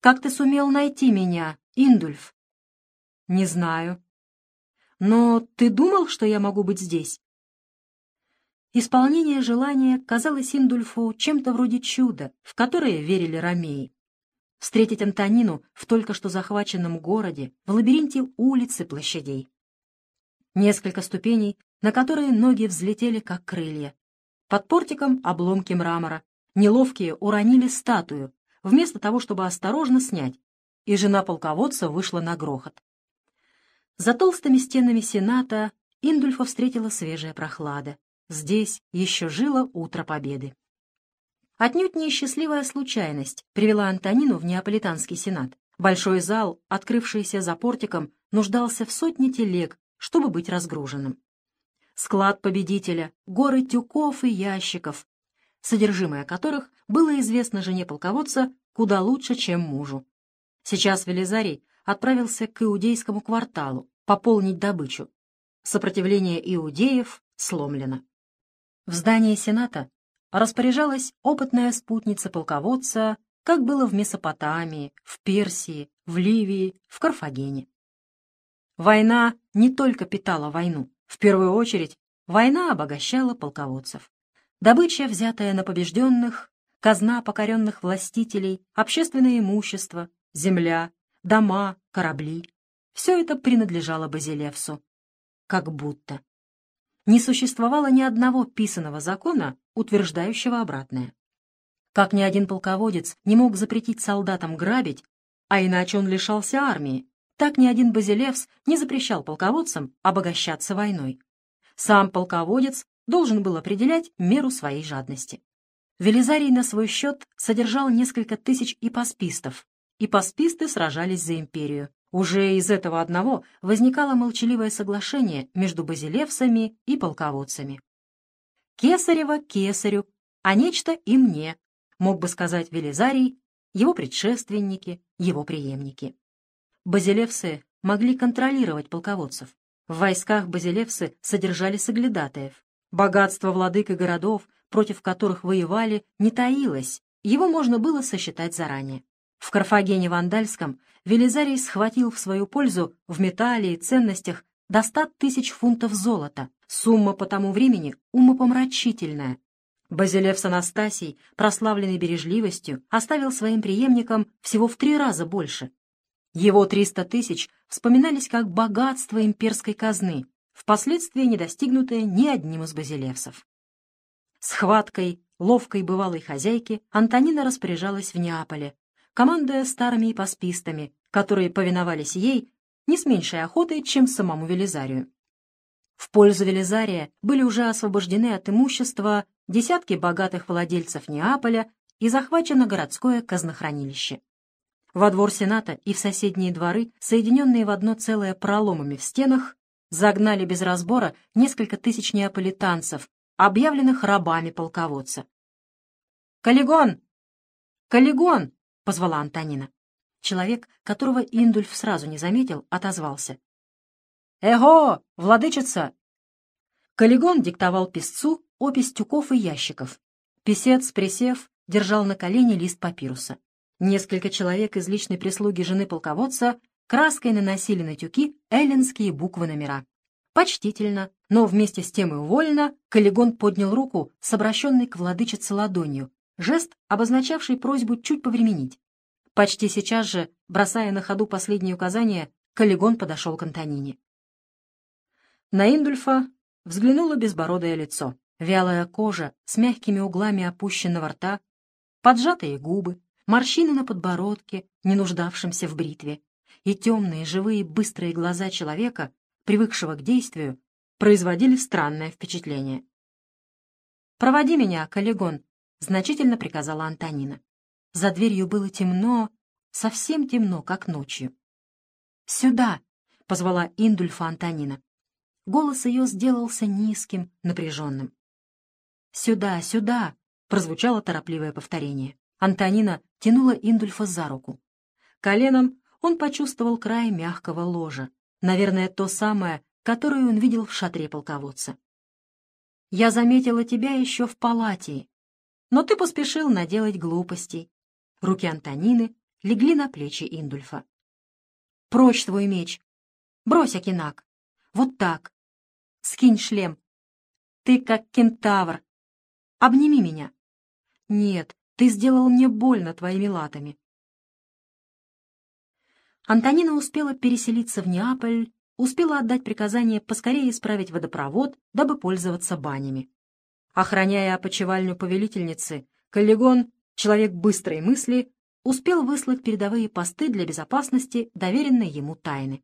как ты сумел найти меня, Индульф?» «Не знаю». «Но ты думал, что я могу быть здесь?» Исполнение желания казалось Индульфу чем-то вроде чуда, в которое верили ромеи. Встретить Антонину в только что захваченном городе, в лабиринте улиц и площадей. Несколько ступеней, на которые ноги взлетели, как крылья. Под портиком обломки мрамора. Неловкие уронили статую, вместо того, чтобы осторожно снять, и жена полководца вышла на грохот. За толстыми стенами Сената Индульфа встретила свежая прохлада. Здесь еще жило утро победы. Отнюдь не счастливая случайность привела Антонину в Неаполитанский сенат. Большой зал, открывшийся за портиком, нуждался в сотне телег, чтобы быть разгруженным. Склад победителя, горы тюков и ящиков, содержимое которых было известно жене полководца куда лучше, чем мужу. Сейчас Велизарий отправился к иудейскому кварталу пополнить добычу. Сопротивление иудеев сломлено. В здании Сената распоряжалась опытная спутница полководца, как было в Месопотамии, в Персии, в Ливии, в Карфагене. Война не только питала войну. В первую очередь, война обогащала полководцев. Добыча, взятая на побежденных, казна покоренных властителей, общественное имущество, земля, дома, корабли — все это принадлежало Базилевсу. Как будто не существовало ни одного писанного закона, утверждающего обратное. Как ни один полководец не мог запретить солдатам грабить, а иначе он лишался армии, так ни один базилевс не запрещал полководцам обогащаться войной. Сам полководец должен был определять меру своей жадности. Велизарий на свой счет содержал несколько тысяч ипоспистов. Ипосписты сражались за империю. Уже из этого одного возникало молчаливое соглашение между базилевсами и полководцами. «Кесарева кесарю, а нечто и мне», мог бы сказать Велизарий, его предшественники, его преемники. Базилевсы могли контролировать полководцев. В войсках базилевсы содержали соглядатаев. Богатство владык и городов, против которых воевали, не таилось, его можно было сосчитать заранее. В Карфагене Вандальском Велизарий схватил в свою пользу в металле и ценностях до ста тысяч фунтов золота, сумма по тому времени умопомрачительная. Базилевс Анастасий, прославленный бережливостью, оставил своим преемникам всего в три раза больше. Его триста тысяч вспоминались как богатство имперской казны, впоследствии не достигнутое ни одним из базилевсов. Схваткой ловкой бывалой хозяйки Антонина распоряжалась в Неаполе, командуя старыми паспистами, которые повиновались ей не с меньшей охотой, чем самому Велизарию. В пользу Велизария были уже освобождены от имущества десятки богатых владельцев Неаполя и захвачено городское казнохранилище. Во двор Сената и в соседние дворы, соединенные в одно целое проломами в стенах, загнали без разбора несколько тысяч неаполитанцев, объявленных рабами полководца. «Каллигон! Каллигон!» — позвала Антонина. Человек, которого Индульф сразу не заметил, отозвался. «Эго, владычица!» Каллигон диктовал писцу опись тюков и ящиков. Писец, присев, держал на колене лист папируса. Несколько человек из личной прислуги жены полководца краской наносили на тюки эллинские буквы-номера. Почтительно, но вместе с тем и увольно, Каллигон поднял руку с обращенной к владычице ладонью, жест, обозначавший просьбу чуть повременить. Почти сейчас же, бросая на ходу последние указания, Каллигон подошел к Антонине. На Индульфа взглянуло безбородое лицо, вялая кожа с мягкими углами опущенного рта, поджатые губы, морщины на подбородке, не нуждавшемся в бритве, и темные, живые, быстрые глаза человека, привыкшего к действию, производили странное впечатление. «Проводи меня, Каллигон», — значительно приказала Антонина. За дверью было темно, совсем темно, как ночью. «Сюда!» — позвала Индульфа Антонина. Голос ее сделался низким, напряженным. «Сюда, сюда!» — прозвучало торопливое повторение. Антонина тянула Индульфа за руку. Коленом он почувствовал край мягкого ложа, наверное, то самое, которое он видел в шатре полководца. «Я заметила тебя еще в палате», но ты поспешил наделать глупостей. Руки Антонины легли на плечи Индульфа. «Прочь твой меч! Брось, Акинак! Вот так! Скинь шлем! Ты как кентавр! Обними меня! Нет, ты сделал мне больно твоими латами!» Антонина успела переселиться в Неаполь, успела отдать приказание поскорее исправить водопровод, дабы пользоваться банями. Охраняя опочивальню повелительницы, Каллигон, человек быстрой мысли, успел выслать передовые посты для безопасности доверенной ему тайны.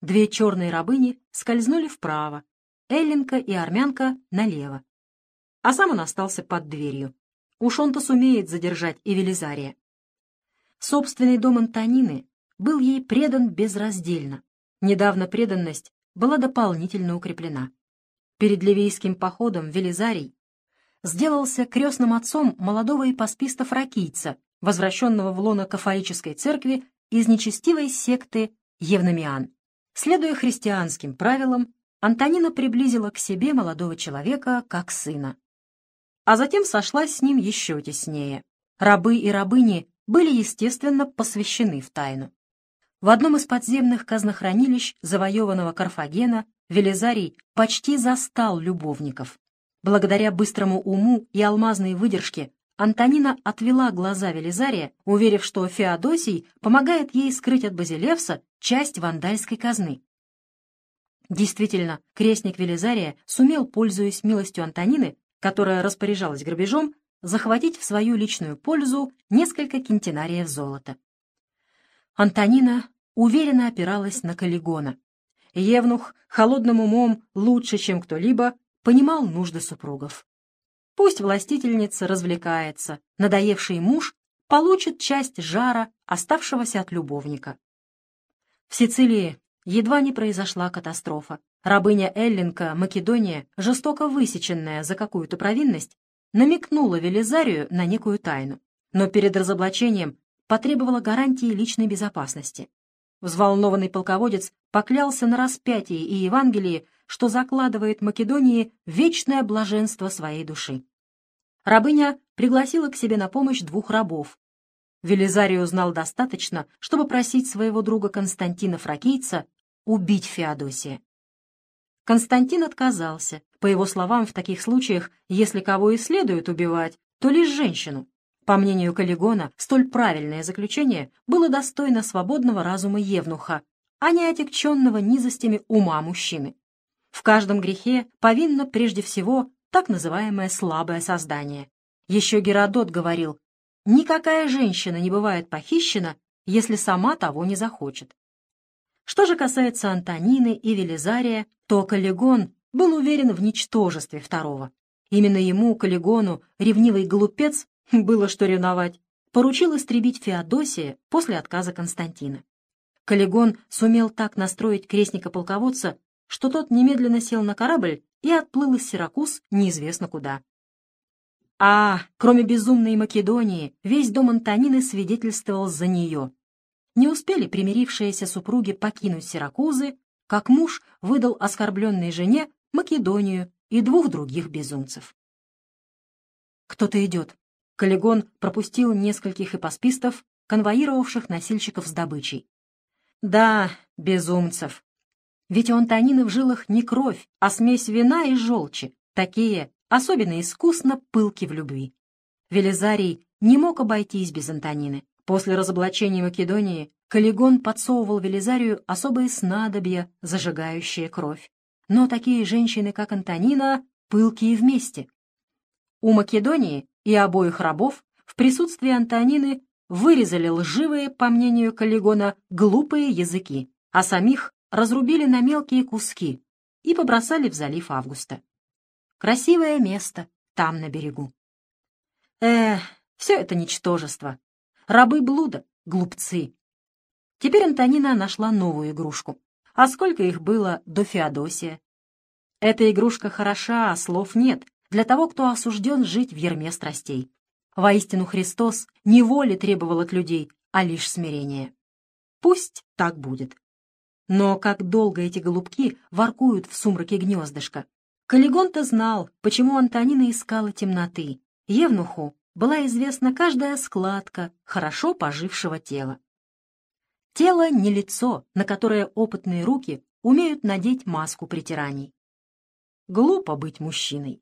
Две черные рабыни скользнули вправо, Эллинка и армянка налево. А сам он остался под дверью. Уж он-то сумеет задержать и Велизария. Собственный дом Антонины был ей предан безраздельно. Недавно преданность была дополнительно укреплена. Перед ливийским походом Велизарий сделался крестным отцом молодого ипосписта Фракийца, возвращенного в лоно Кафаической церкви из нечестивой секты Евномиан. Следуя христианским правилам, Антонина приблизила к себе молодого человека как сына. А затем сошлась с ним еще теснее. Рабы и рабыни были, естественно, посвящены в тайну. В одном из подземных казнохранилищ завоеванного Карфагена Велизарий почти застал любовников. Благодаря быстрому уму и алмазной выдержке Антонина отвела глаза Велизария, уверив, что Феодосий помогает ей скрыть от Базилевса часть вандальской казны. Действительно, крестник Велизария сумел, пользуясь милостью Антонины, которая распоряжалась грабежом, захватить в свою личную пользу несколько кентинариев золота. Антонина уверенно опиралась на Каллигона. Евнух холодным умом лучше, чем кто-либо, понимал нужды супругов. Пусть властительница развлекается, надоевший муж получит часть жара, оставшегося от любовника. В Сицилии едва не произошла катастрофа. Рабыня Эллинка, Македония, жестоко высеченная за какую-то провинность, намекнула Велизарию на некую тайну, но перед разоблачением потребовала гарантии личной безопасности. Взволнованный полководец поклялся на распятии и Евангелии, что закладывает Македонии вечное блаженство своей души. Рабыня пригласила к себе на помощь двух рабов. Велизарий узнал достаточно, чтобы просить своего друга Константина Фракийца убить Феодосия. Константин отказался. По его словам, в таких случаях, если кого и следует убивать, то лишь женщину. По мнению Каллигона, столь правильное заключение было достойно свободного разума Евнуха, а не отягченного низостями ума мужчины. В каждом грехе повинно прежде всего так называемое слабое создание. Еще Геродот говорил, никакая женщина не бывает похищена, если сама того не захочет. Что же касается Антонины и Велизария, то Каллигон был уверен в ничтожестве второго. Именно ему, Каллигону, ревнивый глупец, было что ревновать, поручил истребить Феодосия после отказа Константина. Каллигон сумел так настроить крестника-полководца, что тот немедленно сел на корабль и отплыл из Сиракуз неизвестно куда. А, кроме безумной Македонии, весь дом Антонины свидетельствовал за нее. Не успели примирившиеся супруги покинуть Сиракузы, как муж выдал оскорбленной жене Македонию и двух других безумцев. «Кто-то идет», Каллигон пропустил нескольких ипоспистов, конвоировавших носильщиков с добычей. Да, безумцев. Ведь у Антонины в жилах не кровь, а смесь вина и желчи, такие, особенно искусно, пылки в любви. Велизарий не мог обойтись без Антонины. После разоблачения Македонии Каллигон подсовывал Велизарию особые снадобья, зажигающие кровь. Но такие женщины, как Антонина, пылкие вместе. У Македонии и обоих рабов в присутствии Антонины вырезали лживые, по мнению Каллигона, глупые языки, а самих разрубили на мелкие куски и побросали в залив Августа. Красивое место там, на берегу. Э, все это ничтожество. Рабы блуда, глупцы. Теперь Антонина нашла новую игрушку. А сколько их было до Феодосия? Эта игрушка хороша, а слов нет, для того, кто осужден жить в ерме страстей. Воистину Христос не воли требовал от людей, а лишь смирения. Пусть так будет. Но как долго эти голубки воркуют в сумраке гнездышка. Каллигон-то знал, почему Антонина искала темноты. Евнуху была известна каждая складка хорошо пожившего тела. Тело не лицо, на которое опытные руки умеют надеть маску притираний. Глупо быть мужчиной.